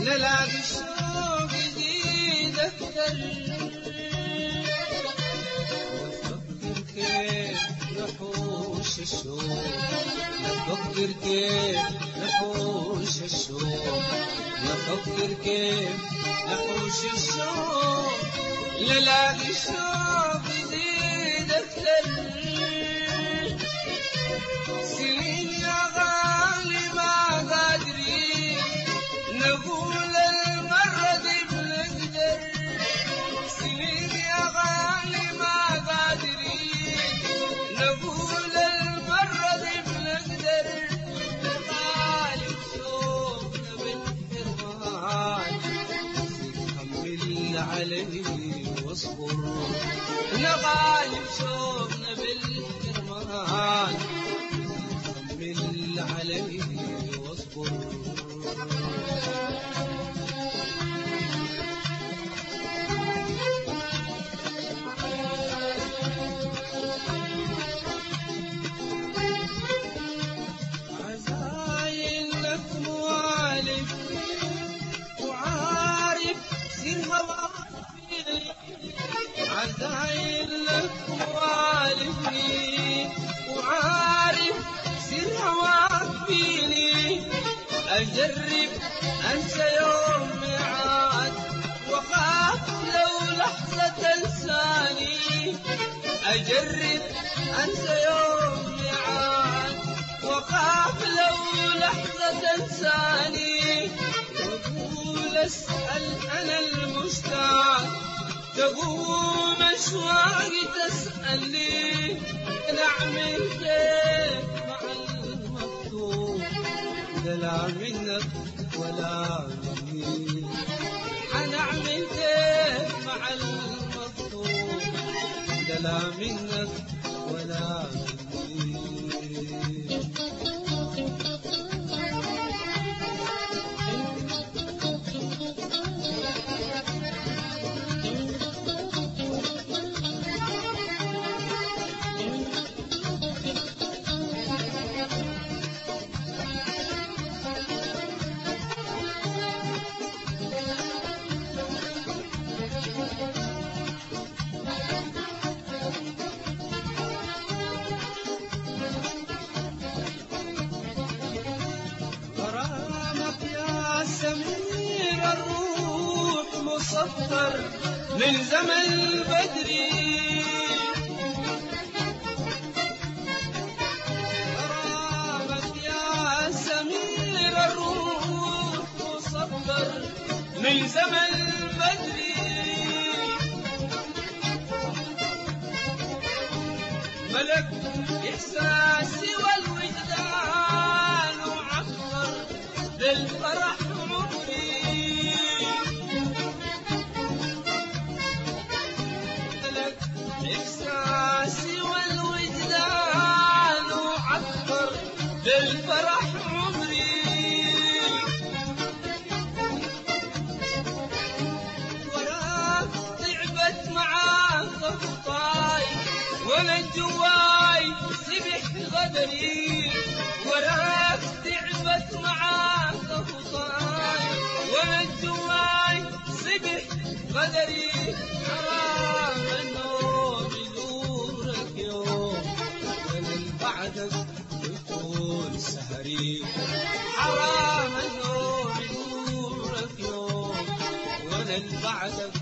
نلاقي الشوق يزيد أكثر نفكر كيف نحوش الشوق نفكر كيف نحوش الشوق نفكر كيف نحوش الشوق نلاقي الشوق يزيد علي واصبر. نغالب شوقنا بالحرمان حمل علي أنسى يوم ميعاد وخاف لو لحظة تنساني. أجرب أنسى يوم ميعاد وخاف لو لحظة تنساني. وأقول أسأل أنا المشتاق. تقوم أشواقي تسألني. نعمل لا منك ولا مني. حنعمل كيف مع ده لا منك ولا مني. الروح مصفر من زمن غرامك يا سمير الروح ملك إحساسي والوجدان وعفر للفرح للفرح عمري. وراك تعبت معاك خطاي وأنا جواي سبح غدري. وراك تعبت معاك خطاي وأنا جواي سبح غدري. سهري حرام النوم يزورك يوم وأنا بعدك